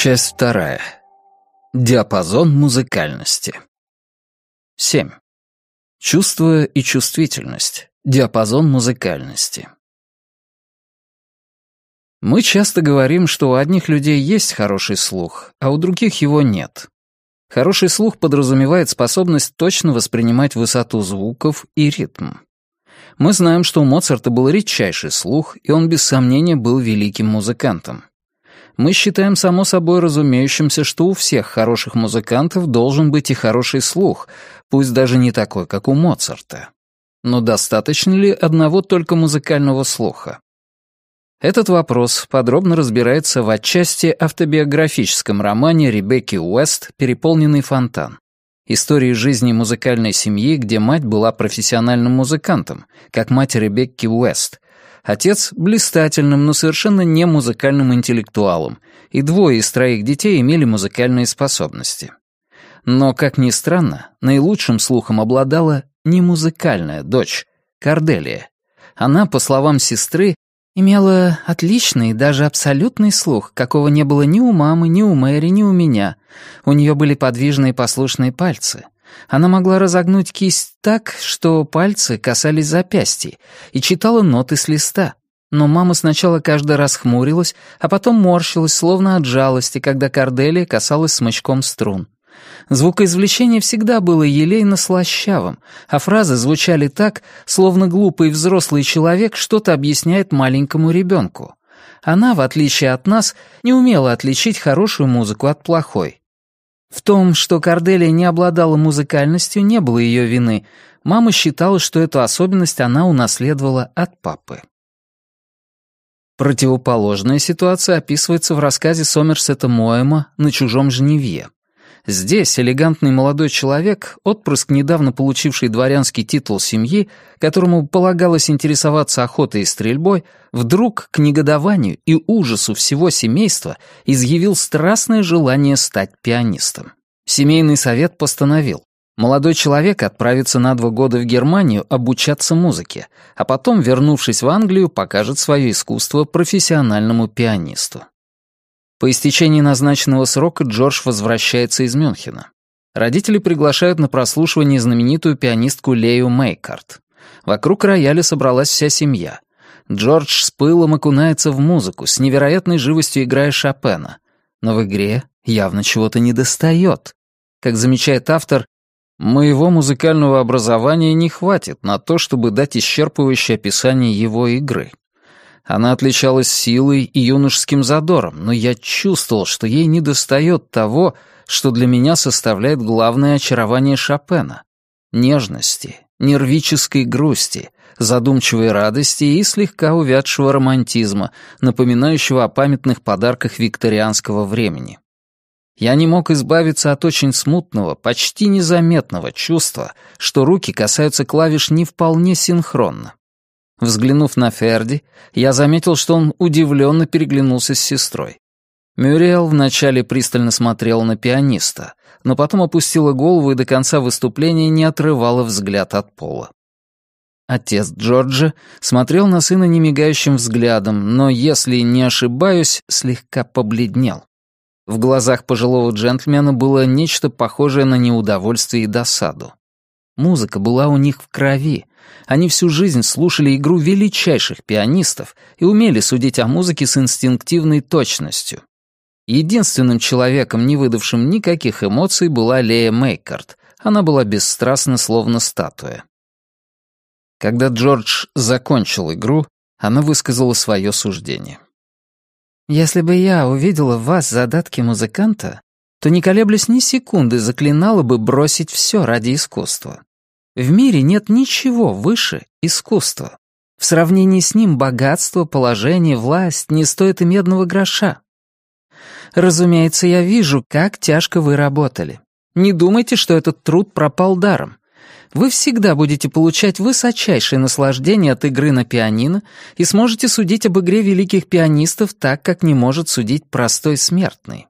Часть вторая. Диапазон музыкальности. 7. Чувство и чувствительность. Диапазон музыкальности. Мы часто говорим, что у одних людей есть хороший слух, а у других его нет. Хороший слух подразумевает способность точно воспринимать высоту звуков и ритм. Мы знаем, что у Моцарта был редчайший слух, и он без сомнения был великим музыкантом мы считаем само собой разумеющимся, что у всех хороших музыкантов должен быть и хороший слух, пусть даже не такой, как у Моцарта. Но достаточно ли одного только музыкального слуха? Этот вопрос подробно разбирается в отчасти автобиографическом романе Ребекки Уэст «Переполненный фонтан» истории жизни музыкальной семьи, где мать была профессиональным музыкантом, как мать Ребекки Уэст, Отец — блистательным, но совершенно не музыкальным интеллектуалом, и двое из троих детей имели музыкальные способности. Но, как ни странно, наилучшим слухом обладала не музыкальная дочь, Корделия. Она, по словам сестры, имела отличный, даже абсолютный слух, какого не было ни у мамы, ни у Мэри, ни у меня. У нее были подвижные послушные пальцы — она могла разогнуть кисть так, что пальцы касались запястья, и читала ноты с листа. Но мама сначала каждый раз хмурилась, а потом морщилась, словно от жалости, когда Корделия касалась смычком струн. Звукоизвлечение всегда было елейно-слащавым, а фразы звучали так, словно глупый взрослый человек что-то объясняет маленькому ребенку. Она, в отличие от нас, не умела отличить хорошую музыку от плохой. В том, что Корделия не обладала музыкальностью, не было ее вины. Мама считала, что эту особенность она унаследовала от папы. Противоположная ситуация описывается в рассказе Сомерсета Моэма «На чужом Женевье». Здесь элегантный молодой человек, отпрыск недавно получивший дворянский титул семьи, которому полагалось интересоваться охотой и стрельбой, вдруг к негодованию и ужасу всего семейства изъявил страстное желание стать пианистом. Семейный совет постановил, молодой человек отправится на два года в Германию обучаться музыке, а потом, вернувшись в Англию, покажет свое искусство профессиональному пианисту. По истечении назначенного срока Джордж возвращается из Мюнхена. Родители приглашают на прослушивание знаменитую пианистку Лею Мейкарт. Вокруг рояля собралась вся семья. Джордж с пылом окунается в музыку, с невероятной живостью играя Шопена. Но в игре явно чего-то недостает. Как замечает автор, «Моего музыкального образования не хватит на то, чтобы дать исчерпывающее описание его игры». Она отличалась силой и юношеским задором, но я чувствовал, что ей недостает того, что для меня составляет главное очарование Шопена — нежности, нервической грусти, задумчивой радости и слегка увядшего романтизма, напоминающего о памятных подарках викторианского времени. Я не мог избавиться от очень смутного, почти незаметного чувства, что руки касаются клавиш не вполне синхронно. Взглянув на Ферди, я заметил, что он удивленно переглянулся с сестрой. Мюриэл вначале пристально смотрела на пианиста, но потом опустила голову и до конца выступления не отрывала взгляд от пола. Отец Джорджа смотрел на сына немигающим взглядом, но, если не ошибаюсь, слегка побледнел. В глазах пожилого джентльмена было нечто похожее на неудовольствие и досаду. Музыка была у них в крови. Они всю жизнь слушали игру величайших пианистов и умели судить о музыке с инстинктивной точностью. Единственным человеком, не выдавшим никаких эмоций, была Лея Мейкарт. Она была бесстрастна, словно статуя. Когда Джордж закончил игру, она высказала свое суждение. «Если бы я увидела в вас задатки музыканта, то, не колеблясь ни секунды, заклинала бы бросить все ради искусства. В мире нет ничего выше искусства. В сравнении с ним богатство, положение, власть не стоят и медного гроша. Разумеется, я вижу, как тяжко вы работали. Не думайте, что этот труд пропал даром. Вы всегда будете получать высочайшее наслаждение от игры на пианино и сможете судить об игре великих пианистов так, как не может судить простой смертный.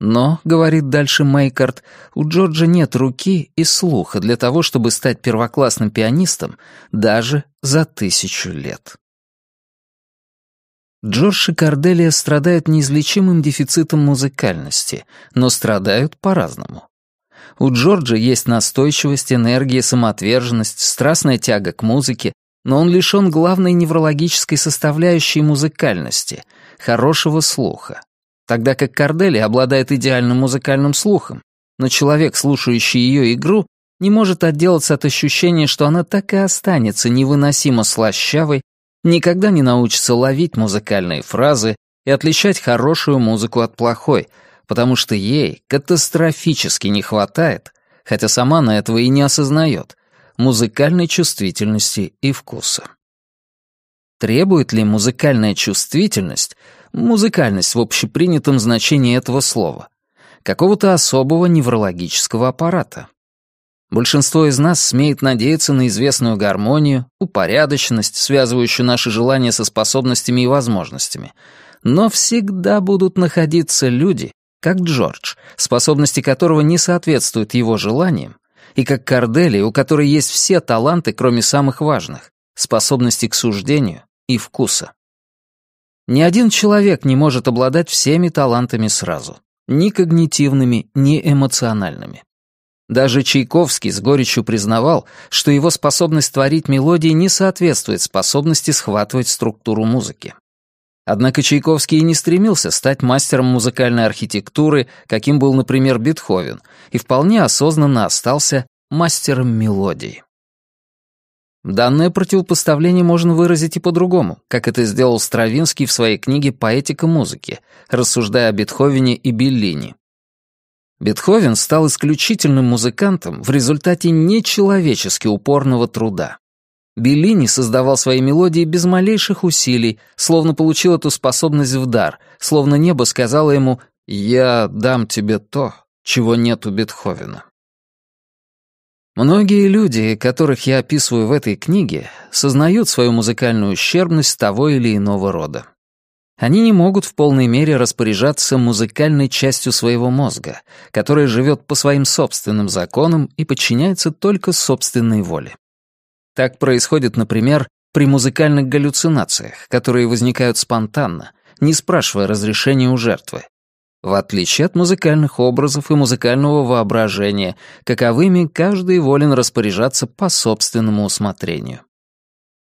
Но, говорит дальше Мейкард, у Джорджа нет руки и слуха для того, чтобы стать первоклассным пианистом даже за тысячу лет. Джордж и Корделия страдают неизлечимым дефицитом музыкальности, но страдают по-разному. У Джорджа есть настойчивость, энергия, самоотверженность, страстная тяга к музыке, но он лишен главной неврологической составляющей музыкальности — хорошего слуха тогда как Кардели обладает идеальным музыкальным слухом, но человек, слушающий ее игру, не может отделаться от ощущения, что она так и останется невыносимо слащавой, никогда не научится ловить музыкальные фразы и отличать хорошую музыку от плохой, потому что ей катастрофически не хватает, хотя сама на этого и не осознает, музыкальной чувствительности и вкуса. Требует ли музыкальная чувствительность музыкальность в общепринятом значении этого слова, какого-то особого неврологического аппарата. Большинство из нас смеет надеяться на известную гармонию, упорядоченность, связывающую наши желания со способностями и возможностями. Но всегда будут находиться люди, как Джордж, способности которого не соответствуют его желаниям, и как Кордели, у которой есть все таланты, кроме самых важных — способности к суждению и вкуса. Ни один человек не может обладать всеми талантами сразу, ни когнитивными, ни эмоциональными. Даже Чайковский с горечью признавал, что его способность творить мелодии не соответствует способности схватывать структуру музыки. Однако Чайковский и не стремился стать мастером музыкальной архитектуры, каким был, например, Бетховен, и вполне осознанно остался мастером мелодии. Данное противопоставление можно выразить и по-другому, как это сделал Стравинский в своей книге «Поэтика музыки», рассуждая о Бетховене и Беллини. Бетховен стал исключительным музыкантом в результате нечеловечески упорного труда. Беллини создавал свои мелодии без малейших усилий, словно получил эту способность в дар, словно небо сказало ему «Я дам тебе то, чего нет у Бетховена». Многие люди, которых я описываю в этой книге, сознают свою музыкальную ущербность того или иного рода. Они не могут в полной мере распоряжаться музыкальной частью своего мозга, которая живет по своим собственным законам и подчиняется только собственной воле. Так происходит, например, при музыкальных галлюцинациях, которые возникают спонтанно, не спрашивая разрешения у жертвы, в отличие от музыкальных образов и музыкального воображения, каковыми каждый волен распоряжаться по собственному усмотрению.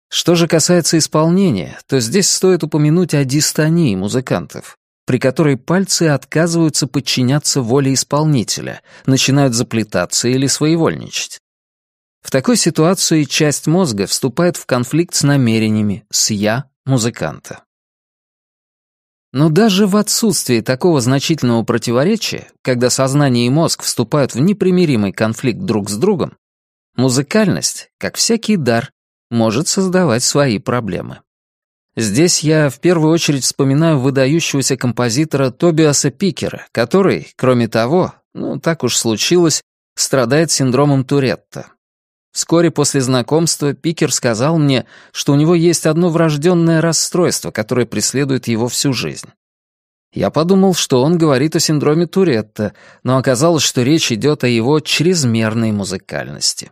Что же касается исполнения, то здесь стоит упомянуть о дистонии музыкантов, при которой пальцы отказываются подчиняться воле исполнителя, начинают заплетаться или своевольничать. В такой ситуации часть мозга вступает в конфликт с намерениями, с «я» музыканта. Но даже в отсутствии такого значительного противоречия, когда сознание и мозг вступают в непримиримый конфликт друг с другом, музыкальность, как всякий дар, может создавать свои проблемы. Здесь я в первую очередь вспоминаю выдающегося композитора Тобиаса Пикера, который, кроме того, ну так уж случилось, страдает синдромом Туретта. Вскоре после знакомства Пикер сказал мне, что у него есть одно врожденное расстройство, которое преследует его всю жизнь. Я подумал, что он говорит о синдроме Туретта, но оказалось, что речь идет о его чрезмерной музыкальности.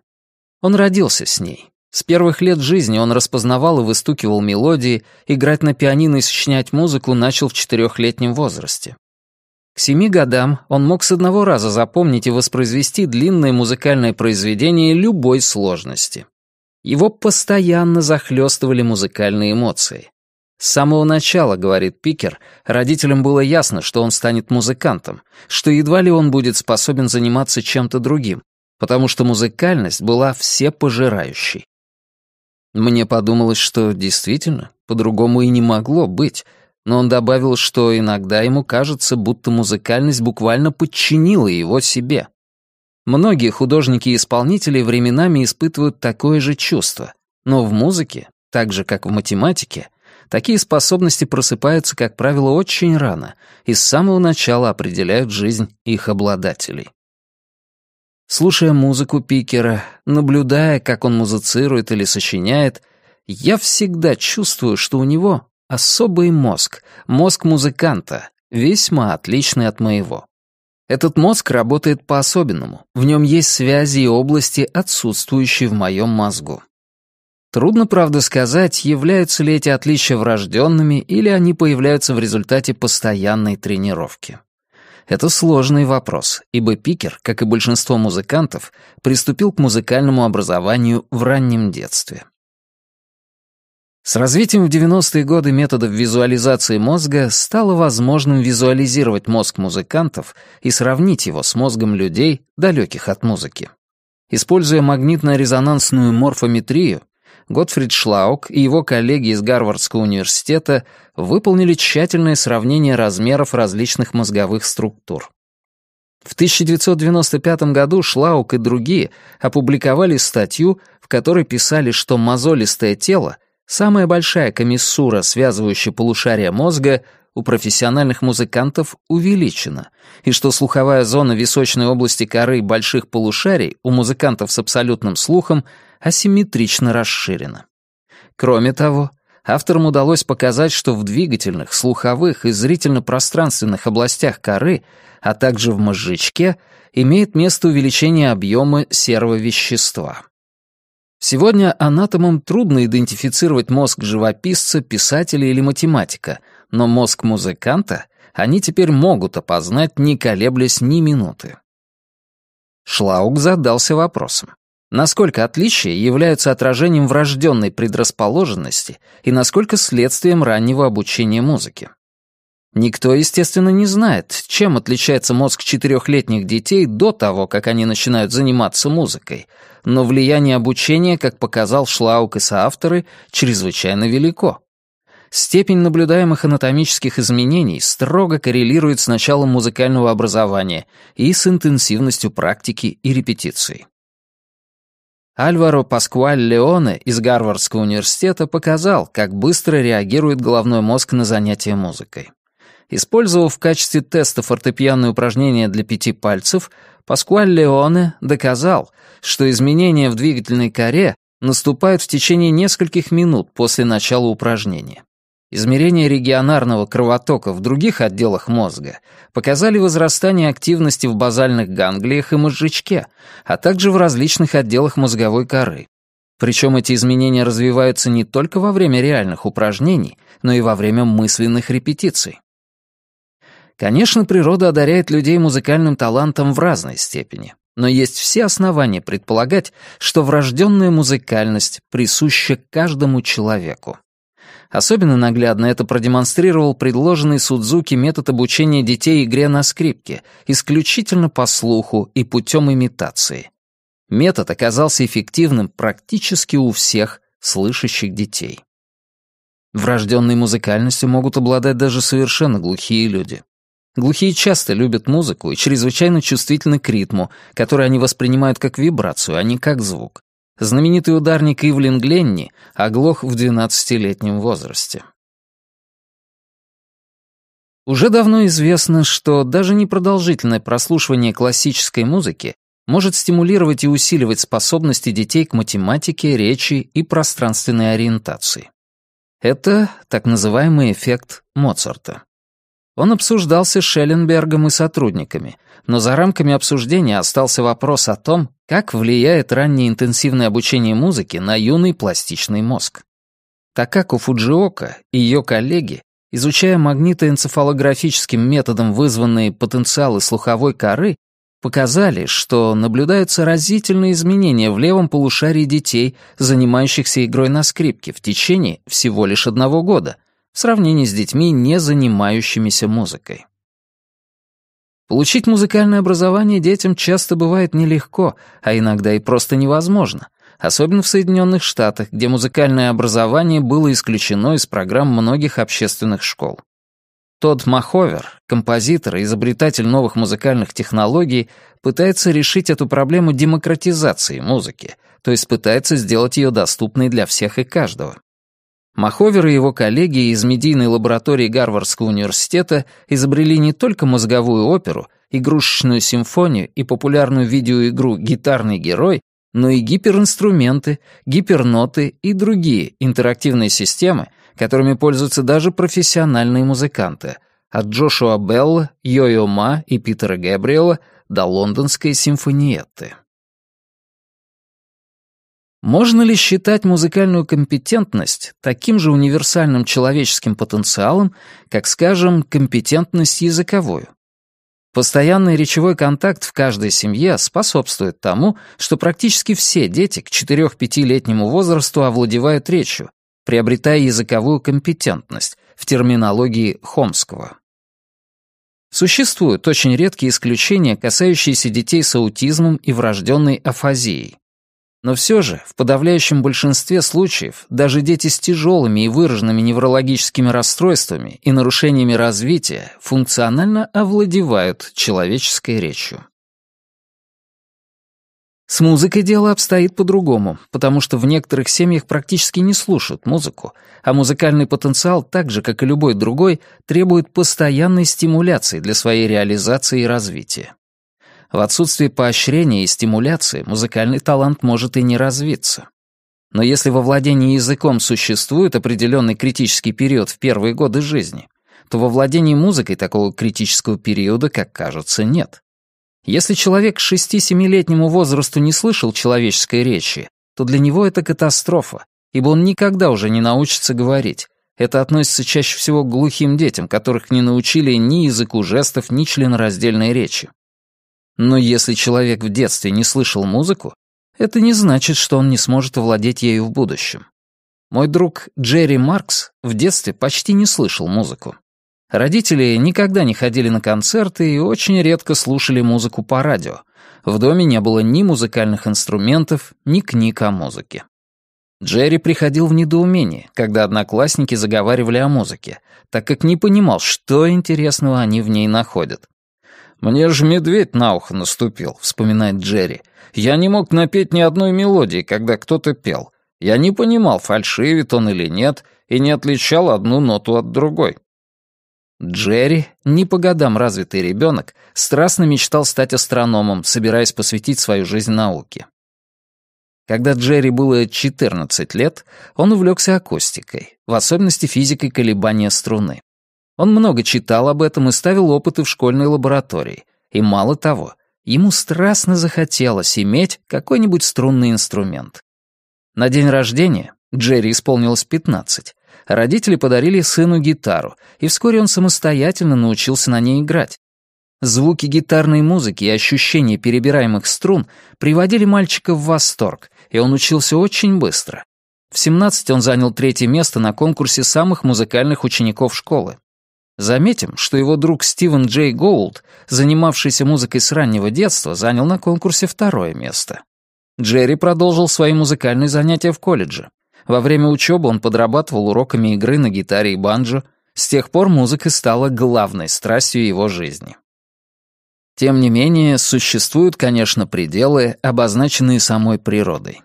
Он родился с ней. С первых лет жизни он распознавал и выстукивал мелодии, играть на пианино и сочинять музыку начал в четырехлетнем возрасте. К семи годам он мог с одного раза запомнить и воспроизвести длинное музыкальное произведение любой сложности. Его постоянно захлестывали музыкальные эмоции. С самого начала, говорит Пикер, родителям было ясно, что он станет музыкантом, что едва ли он будет способен заниматься чем-то другим, потому что музыкальность была всепожирающей. Мне подумалось, что действительно по-другому и не могло быть — но он добавил, что иногда ему кажется, будто музыкальность буквально подчинила его себе. Многие художники и исполнители временами испытывают такое же чувство, но в музыке, так же как в математике, такие способности просыпаются, как правило, очень рано и с самого начала определяют жизнь их обладателей. Слушая музыку Пикера, наблюдая, как он музицирует или сочиняет, я всегда чувствую, что у него Особый мозг, мозг музыканта, весьма отличный от моего. Этот мозг работает по-особенному, в нем есть связи и области, отсутствующие в моем мозгу. Трудно, правда, сказать, являются ли эти отличия врожденными или они появляются в результате постоянной тренировки. Это сложный вопрос, ибо Пикер, как и большинство музыкантов, приступил к музыкальному образованию в раннем детстве. С развитием в 90-е годы методов визуализации мозга стало возможным визуализировать мозг музыкантов и сравнить его с мозгом людей, далеких от музыки. Используя магнитно-резонансную морфометрию, Готфрид Шлаук и его коллеги из Гарвардского университета выполнили тщательное сравнение размеров различных мозговых структур. В 1995 году Шлаук и другие опубликовали статью, в которой писали, что мозолистое тело — Самая большая комиссура, связывающая полушария мозга, у профессиональных музыкантов увеличена, и что слуховая зона височной области коры больших полушарий у музыкантов с абсолютным слухом асимметрично расширена. Кроме того, авторам удалось показать, что в двигательных, слуховых и зрительно-пространственных областях коры, а также в мозжечке, имеет место увеличение объема серого вещества. Сегодня анатомам трудно идентифицировать мозг живописца, писателя или математика, но мозг музыканта они теперь могут опознать, не колеблясь ни минуты. Шлаук задался вопросом. Насколько отличия являются отражением врожденной предрасположенности и насколько следствием раннего обучения музыке? Никто, естественно, не знает, чем отличается мозг четырехлетних детей до того, как они начинают заниматься музыкой, но влияние обучения, как показал Шлаук и соавторы, чрезвычайно велико. Степень наблюдаемых анатомических изменений строго коррелирует с началом музыкального образования и с интенсивностью практики и репетиций. Альваро Паскуаль Леоне из Гарвардского университета показал, как быстро реагирует головной мозг на занятия музыкой использовал в качестве теста фортепианные упражнения для пяти пальцев, Паскуаль Леоне доказал, что изменения в двигательной коре наступают в течение нескольких минут после начала упражнения. Измерения регионарного кровотока в других отделах мозга показали возрастание активности в базальных ганглиях и мозжечке, а также в различных отделах мозговой коры. Причем эти изменения развиваются не только во время реальных упражнений, но и во время мысленных репетиций. Конечно, природа одаряет людей музыкальным талантом в разной степени, но есть все основания предполагать, что врожденная музыкальность присуща каждому человеку. Особенно наглядно это продемонстрировал предложенный Судзуки метод обучения детей игре на скрипке, исключительно по слуху и путем имитации. Метод оказался эффективным практически у всех слышащих детей. Врожденной музыкальностью могут обладать даже совершенно глухие люди. Глухие часто любят музыку и чрезвычайно чувствительны к ритму, который они воспринимают как вибрацию, а не как звук. Знаменитый ударник Ивлин Гленни оглох в 12-летнем возрасте. Уже давно известно, что даже непродолжительное прослушивание классической музыки может стимулировать и усиливать способности детей к математике, речи и пространственной ориентации. Это так называемый эффект Моцарта. Он обсуждался с Шелленбергом и сотрудниками, но за рамками обсуждения остался вопрос о том, как влияет раннее интенсивное обучение музыке на юный пластичный мозг. Так как у Фуджиока и ее коллеги, изучая магнитоэнцефалографическим методом вызванные потенциалы слуховой коры, показали, что наблюдаются разительные изменения в левом полушарии детей, занимающихся игрой на скрипке, в течение всего лишь одного года — в сравнении с детьми, не занимающимися музыкой. Получить музыкальное образование детям часто бывает нелегко, а иногда и просто невозможно, особенно в Соединенных Штатах, где музыкальное образование было исключено из программ многих общественных школ. Тодд Маховер, композитор и изобретатель новых музыкальных технологий, пытается решить эту проблему демократизации музыки, то есть пытается сделать ее доступной для всех и каждого. Маховер и его коллеги из медийной лаборатории Гарвардского университета изобрели не только мозговую оперу, игрушечную симфонию и популярную видеоигру «Гитарный герой», но и гиперинструменты, гиперноты и другие интерактивные системы, которыми пользуются даже профессиональные музыканты, от Джошуа Белла, Йо-Йо Ма и Питера Гэбриэла до лондонской симфониетты. Можно ли считать музыкальную компетентность таким же универсальным человеческим потенциалом, как, скажем, компетентность языковую? Постоянный речевой контакт в каждой семье способствует тому, что практически все дети к 4-5-летнему возрасту овладевают речью, приобретая языковую компетентность в терминологии Хомского. Существуют очень редкие исключения, касающиеся детей с аутизмом и врожденной афазией. Но все же, в подавляющем большинстве случаев, даже дети с тяжелыми и выраженными неврологическими расстройствами и нарушениями развития функционально овладевают человеческой речью. С музыкой дело обстоит по-другому, потому что в некоторых семьях практически не слушают музыку, а музыкальный потенциал, так же, как и любой другой, требует постоянной стимуляции для своей реализации и развития. В отсутствие поощрения и стимуляции музыкальный талант может и не развиться. Но если во владении языком существует определенный критический период в первые годы жизни, то во владении музыкой такого критического периода, как кажется, нет. Если человек к 6-7-летнему возрасту не слышал человеческой речи, то для него это катастрофа, ибо он никогда уже не научится говорить. Это относится чаще всего к глухим детям, которых не научили ни языку жестов, ни членораздельной речи. Но если человек в детстве не слышал музыку, это не значит, что он не сможет овладеть ею в будущем. Мой друг Джерри Маркс в детстве почти не слышал музыку. Родители никогда не ходили на концерты и очень редко слушали музыку по радио. В доме не было ни музыкальных инструментов, ни книг о музыке. Джерри приходил в недоумение, когда одноклассники заговаривали о музыке, так как не понимал, что интересного они в ней находят. «Мне же медведь на ухо наступил», — вспоминает Джерри. «Я не мог напеть ни одной мелодии, когда кто-то пел. Я не понимал, фальшивит он или нет, и не отличал одну ноту от другой». Джерри, не по годам развитый ребенок, страстно мечтал стать астрономом, собираясь посвятить свою жизнь науке. Когда Джерри было 14 лет, он увлекся акустикой, в особенности физикой колебания струны. Он много читал об этом и ставил опыты в школьной лаборатории. И мало того, ему страстно захотелось иметь какой-нибудь струнный инструмент. На день рождения Джерри исполнилось 15. Родители подарили сыну гитару, и вскоре он самостоятельно научился на ней играть. Звуки гитарной музыки и ощущение перебираемых струн приводили мальчика в восторг, и он учился очень быстро. В 17 он занял третье место на конкурсе самых музыкальных учеников школы. Заметим, что его друг Стивен Джей Голд, занимавшийся музыкой с раннего детства, занял на конкурсе второе место. Джерри продолжил свои музыкальные занятия в колледже. Во время учебы он подрабатывал уроками игры на гитаре и банджо. С тех пор музыка стала главной страстью его жизни. Тем не менее, существуют, конечно, пределы, обозначенные самой природой.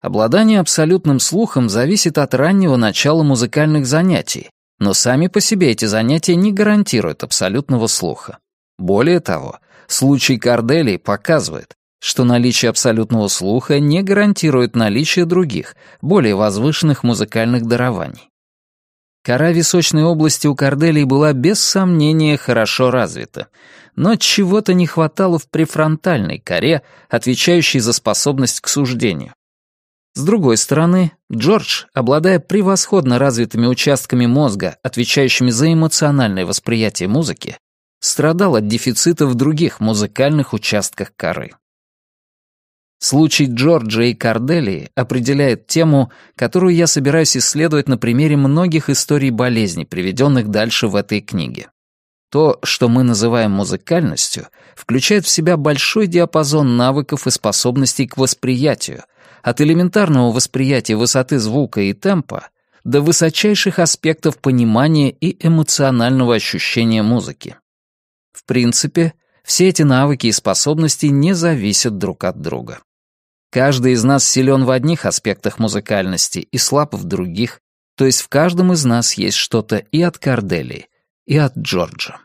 Обладание абсолютным слухом зависит от раннего начала музыкальных занятий, но сами по себе эти занятия не гарантируют абсолютного слуха. Более того, случай Корделии показывает, что наличие абсолютного слуха не гарантирует наличие других, более возвышенных музыкальных дарований. Кора височной области у Корделии была без сомнения хорошо развита, но чего-то не хватало в префронтальной коре, отвечающей за способность к суждению. С другой стороны, Джордж, обладая превосходно развитыми участками мозга, отвечающими за эмоциональное восприятие музыки, страдал от дефицита в других музыкальных участках коры. Случай Джорджа и Корделии определяет тему, которую я собираюсь исследовать на примере многих историй болезней, приведенных дальше в этой книге. То, что мы называем музыкальностью, включает в себя большой диапазон навыков и способностей к восприятию — от элементарного восприятия высоты звука и темпа до высочайших аспектов понимания и эмоционального ощущения музыки. В принципе, все эти навыки и способности не зависят друг от друга. Каждый из нас силен в одних аспектах музыкальности и слаб в других, то есть в каждом из нас есть что-то и от Корделии, и от Джорджа.